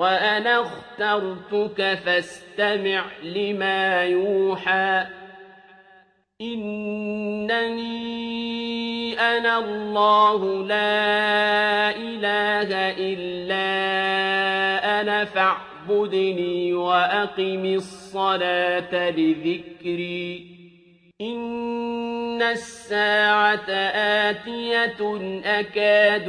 وأنا اخترتك فاستمع لما يوحى. إنني أنا الله لا إله إلا أنا فاعبدني وأقم الصلاة لذكري. إن الساعة آتية أكاد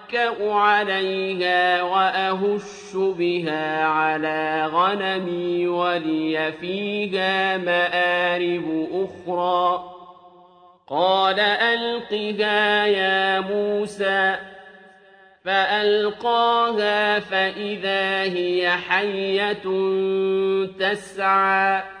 أتوكأ عليها وأهش بها على غنمي ولي فيها مآرب أخرى. قال ألقها يا موسى. فألقاها فإذا هي حية تسعى.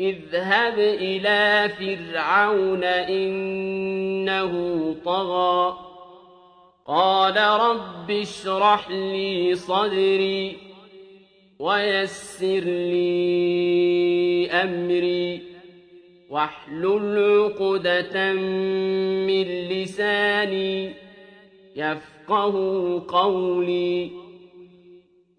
اذهب إلى فرعون إنه طغى. قال رب اشرح لي صدري ويسر لي أمري. واحلل عقدة من لساني يفقه قولي.